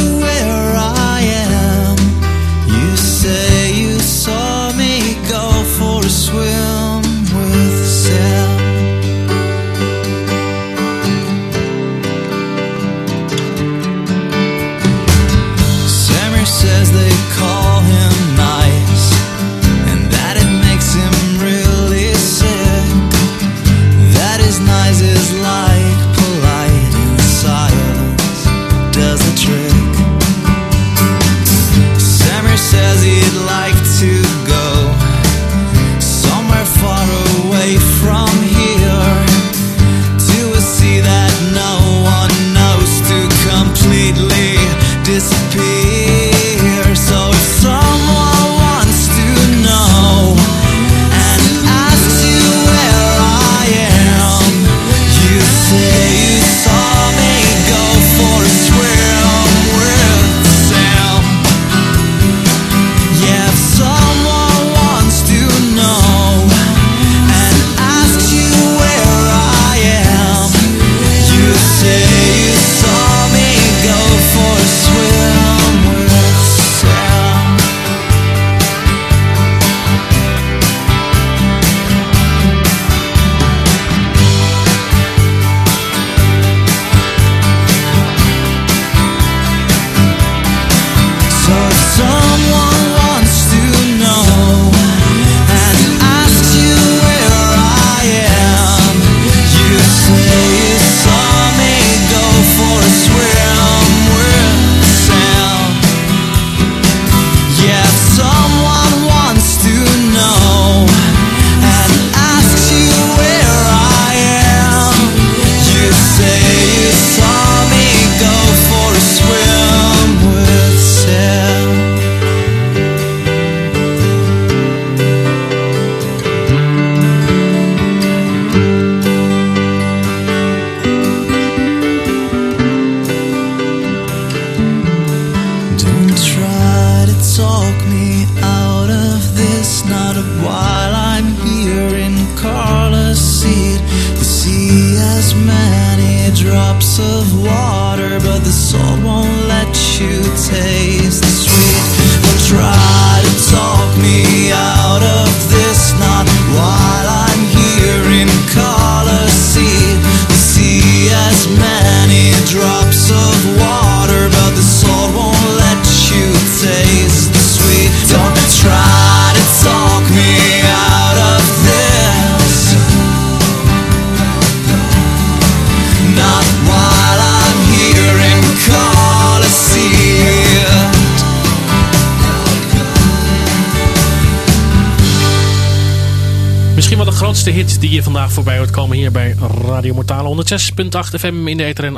De grootste hit die je vandaag voorbij hoort komen hier bij Radio Mortale. 106.8 FM in de ether en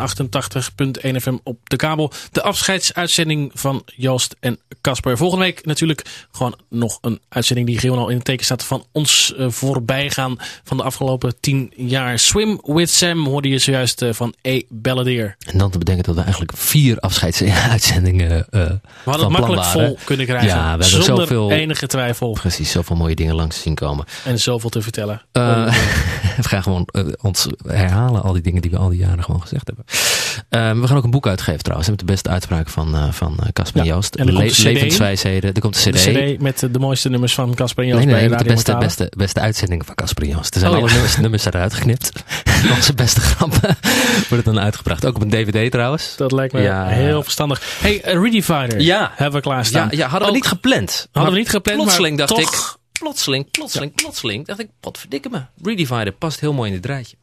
88.1 FM op de kabel. De afscheidsuitzending van Joost en Casper. Volgende week natuurlijk gewoon nog een uitzending die gewoon al in het teken staat van ons eh, voorbijgaan van de afgelopen 10 jaar. Swim with Sam hoorde je zojuist eh, van E. Balladeer. En dan te bedenken dat we eigenlijk vier afscheidsuitzendingen eh We hadden het makkelijk vol kunnen krijgen. Ja, we hebben zonder zoveel- enige twijfel. Precies, zoveel mooie dingen langs zien komen. En zoveel te vertellen. Eh, we gaan gewoon eh, ons herhalen, al die dingen die we al die jaren gewoon gezegd hebben. Eh, we gaan ook een boek uitgeven trouwens, met de beste uitspraak van eh, van eh, Casper Ja, Joost. en er komt CD. Levenswijsheden. Er komt een CD. de CD met de mooiste nummers van Casper Joost Nee, nee, met de beste, beste, beste uitzendingen van Casper Joost. Er zijn Oh, alle ja. nummers, nummers eruit geknipt. Onze beste grappen worden dan uitgebracht. Ook op een DVD trouwens. Dat lijkt me Ja. heel verstandig. Hey, een Redivider Ja. hebben we klaarstaan. Ja, ja, hadden we Ook- niet gepland. Hadden we niet gepland, Plotseling maar dacht toch- ik, plotseling, plotseling, plotseling, dacht ik, potverdikke me. Redivider past heel mooi in dit draadje.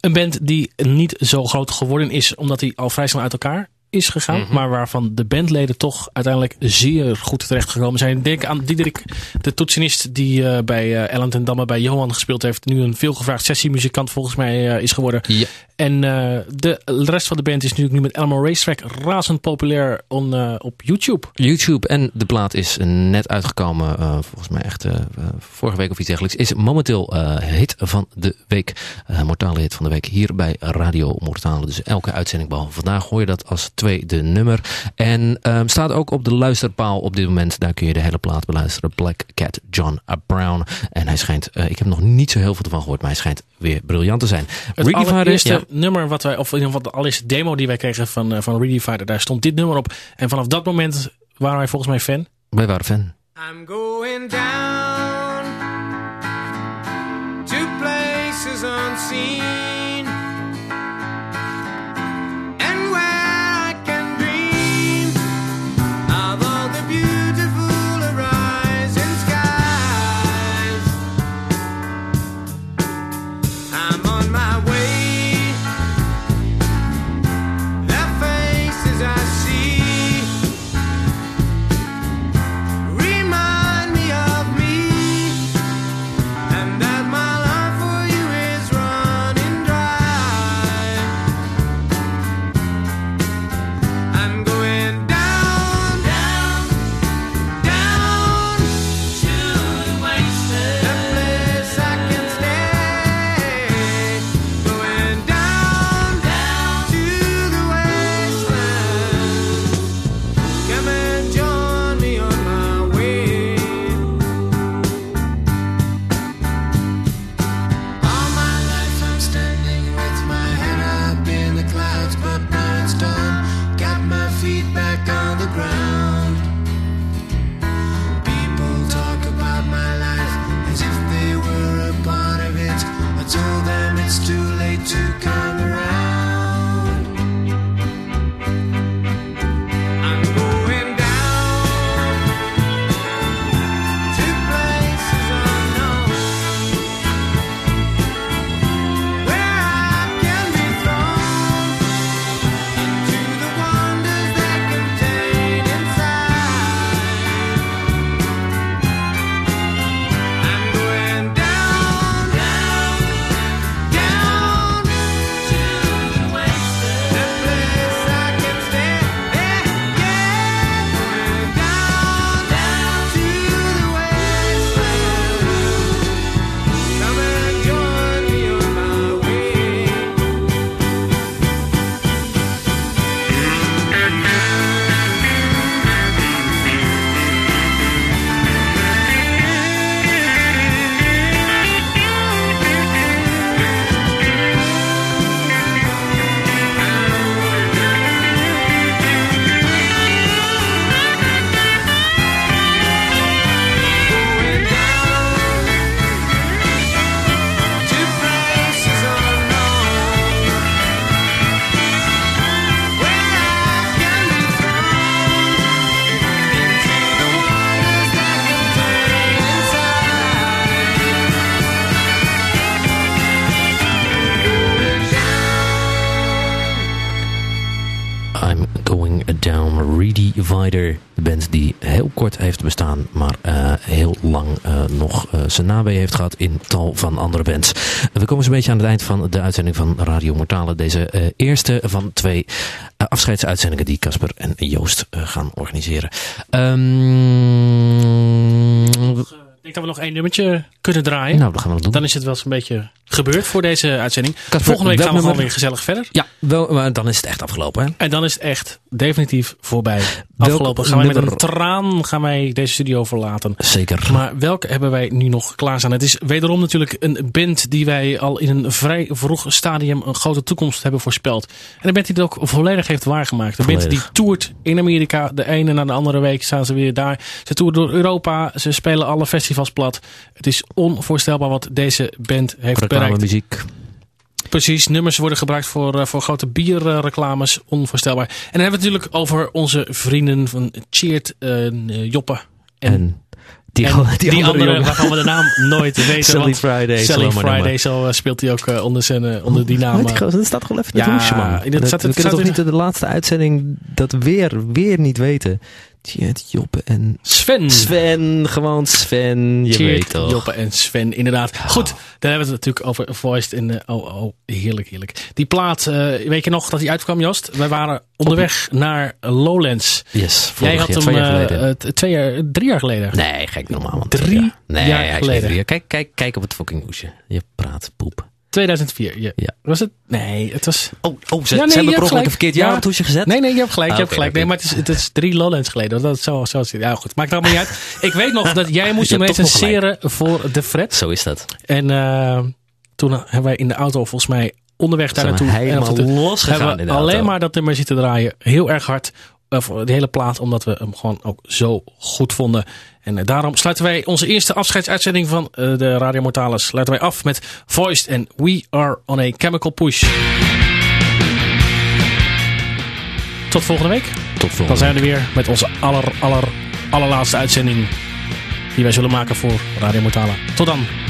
Een band die niet zo groot geworden is omdat hij al vrij snel uit elkaar is gegaan. Mhm. Maar waarvan de bandleden toch uiteindelijk zeer goed terechtgekomen zijn. Denk aan Diederik, de toetsenist die eh, bij eh Ellen ten Damme bij Johan gespeeld heeft. Nu een veelgevraagd sessiemuzikant volgens mij eh, is geworden. Ja. En eh, de rest van de band is natuurlijk nu met Elmo Racetrack razend populair on, eh, op YouTube. YouTube en de plaat is net uitgekomen, eh, volgens mij echt vorige week of iets dergelijks. Is momenteel hit van de week, mortale hit van de week hier bij Radio Mortale. Dus elke uitzending behalve vandaag hoor je dat als tweede nummer. En ehm, staat ook op de luisterpaal op dit moment. Daar kun je de hele plaat beluisteren. Black Cat John Brown. En hij schijnt, ik heb nog niet zo heel veel ervan gehoord, maar hij schijnt weer briljant te zijn. Het Ricky Vader, ja. Nummer wat wij, of in ieder geval de allereerste demo die wij kregen van, eh, van Redivider, daar stond dit nummer op. En vanaf dat moment waren wij volgens mij fan. Wij waren fan. I'm going down heeft bestaan, maar eh, heel lang eh, nog eh, zijn nabij heeft gehad in tal van andere bands. we komen zo'n beetje aan het eind van de uitzending van Radio Mortale. Deze eerste van twee afscheidsuitzendingen die Casper en Joost gaan organiseren. Ehm, denk dat we nog één nummertje kunnen draaien. nou, dat gaan we doen. Dan is het wel eens een beetje gebeurd voor deze uitzending. Volgende week gaan we gewoon nummer? weer gezellig verder. Ja, wel, maar dan is het echt afgelopen. Hè? En dan is het echt definitief voorbij. Afgelopen. Gaan wij met een traan gaan wij deze studio verlaten. Zeker. Maar welke hebben wij nu nog klaarstaan? Het is wederom natuurlijk een band die wij al in een vrij vroeg stadium een grote toekomst hebben voorspeld. En een band die het ook volledig heeft waargemaakt. Een band die toert in Amerika. De ene na de andere week staan ze weer daar. Ze toeren door Europa. Ze spelen alle festivals plat. Het is onvoorstelbaar wat deze band heeft bereikt. Reclame, muziek. Precies, nummers worden gebruikt voor, eh, voor grote bierreclames. Onvoorstelbaar. En dan hebben we het natuurlijk over onze vrienden van Cheert, eh, Joppe. En, En die, en die, andere, andere jongen. waarvan we de naam nooit weten. Sally Friday. Sally Friday, zo eh, speelt hij ook onder, zijn, onder die naam. Die eh. gozer? Dat staat gewoon even in het Ja, hoesje, man. dat Dat, staat- we kunnen in- niet de laatste uitzending dat weer, weer niet weten. Tjeerd, Joppe en Sven. Sven. Gewoon Sven. Je Cheert, weet toch. Joppe en Sven, inderdaad. Goed, dan hebben we het natuurlijk over Voiced. En, eh, oh, oh, heerlijk, heerlijk. Die plaat, eh, weet je nog dat die uitkwam, Joost? Wij waren onderweg naar Lowlands. Yes, Jij had jaar, hem twee jaar eh, geleden. eh, twee jaar, drie jaar geleden. Nee, gek normaal. Drie Ja. nee, jaar hij is geleden. drie jaar. Kijk, kijk, kijk op het fucking hoesje. Je praat poep. 2004. Ja. Ja. Was het? Nee, het was. Oh, oh ze, Ja, nee, ze hebben hebt per ongeluk gelijk. een verkeerd Ja. jaar op gezet. Nee, nee, je hebt gelijk. Ah, je hebt oké, gelijk. Nee, maar het is, het is drie Lowlands geleden. Dat is zo, zo. Ja, goed. Maakt allemaal niet uit. Ik weet nog dat jij moest Je hebt recenseren voor de Fred. Zo is dat. En eh, toen hebben wij in de auto volgens mij onderweg daar naartoe. en helemaal en toe losgegaan hebben we alleen maar dat nummer zitten draaien. Heel erg hard. Eh, voor de hele plaat. Omdat we hem gewoon ook zo goed vonden. En eh, daarom sluiten wij onze eerste afscheidsuitzending van eh, de Radio Mortales. Sluiten wij af met Voiced en We Are On A Chemical Push. Tot volgende week. Tot volgende Dan zijn we er weer met onze aller, aller, allerlaatste uitzending. Die wij zullen maken voor Radio Mortale. Tot dan.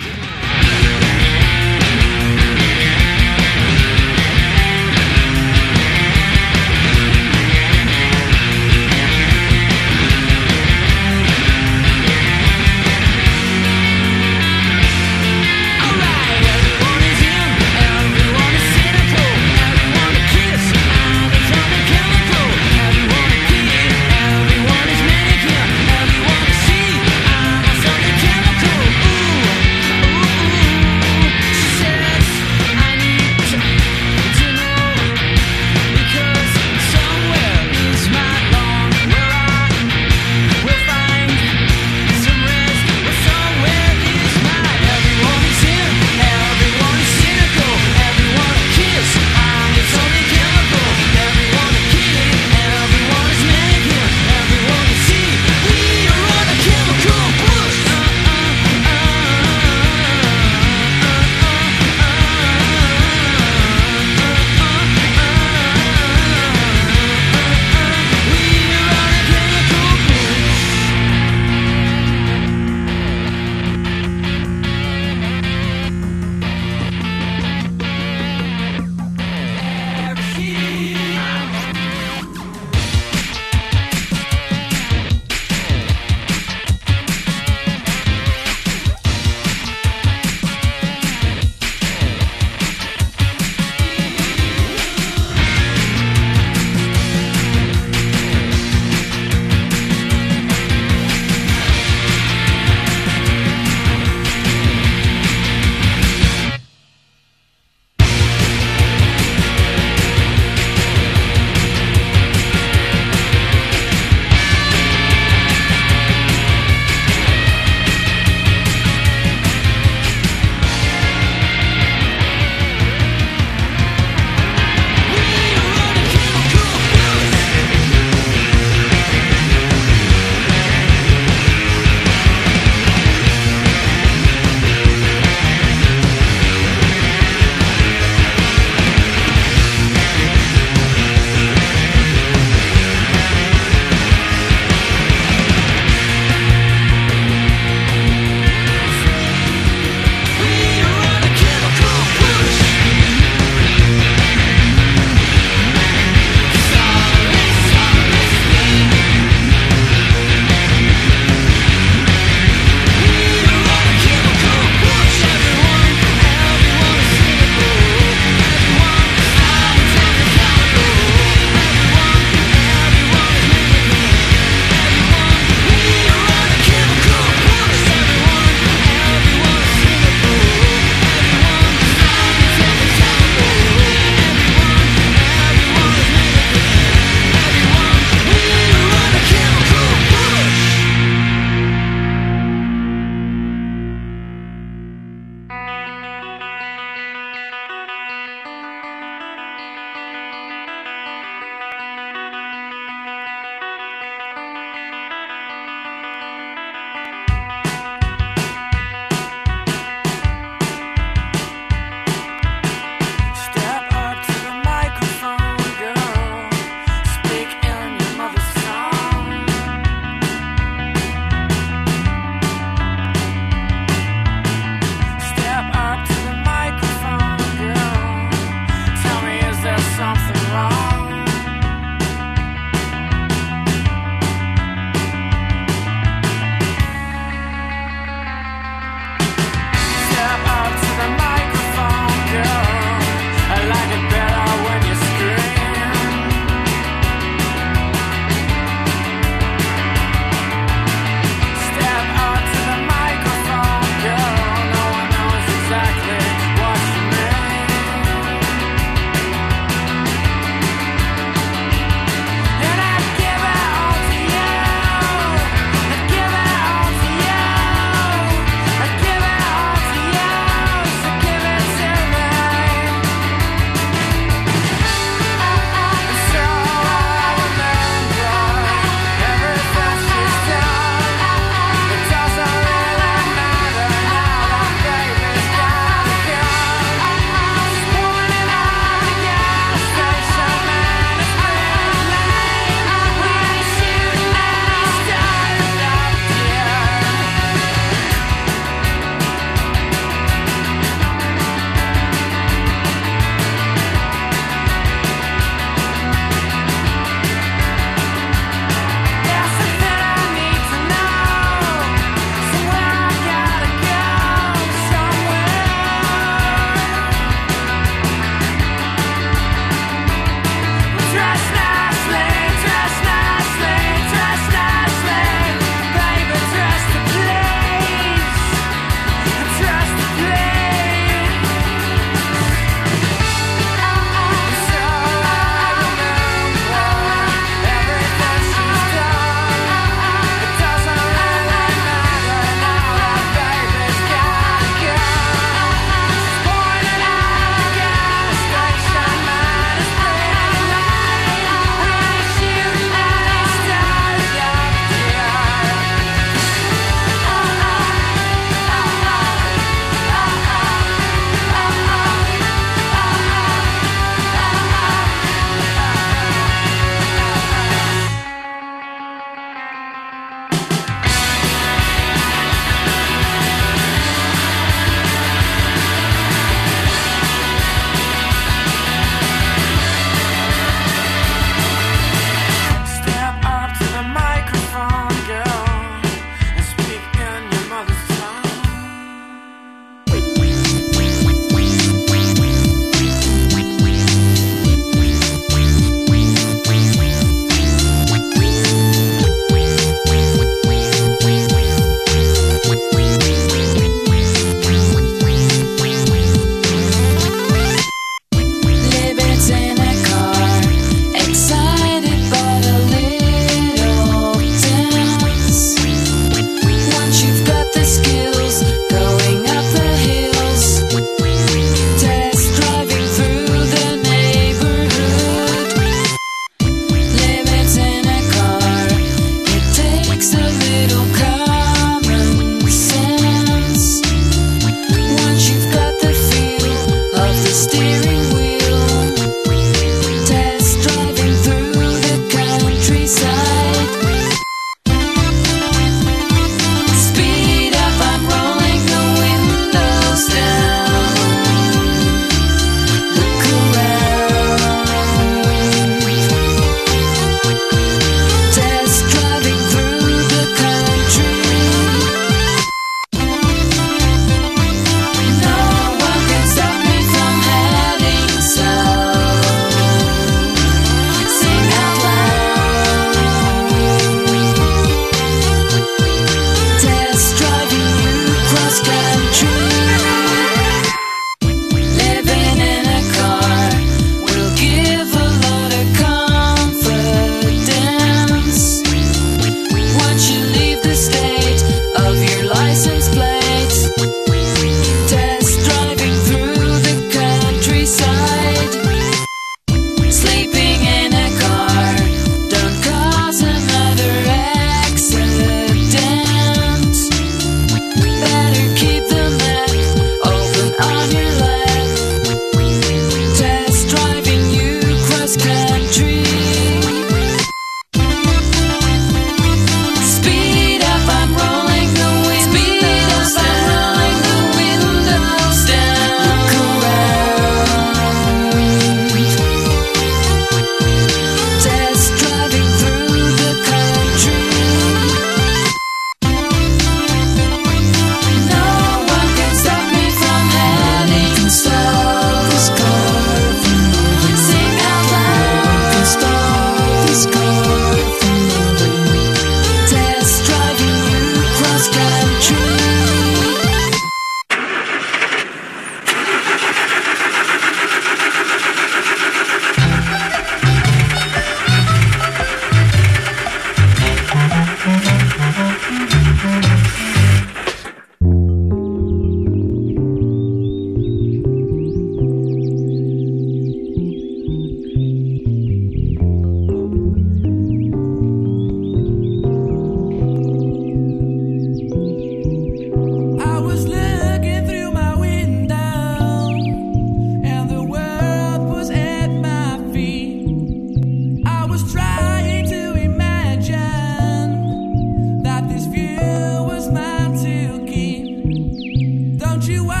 you out.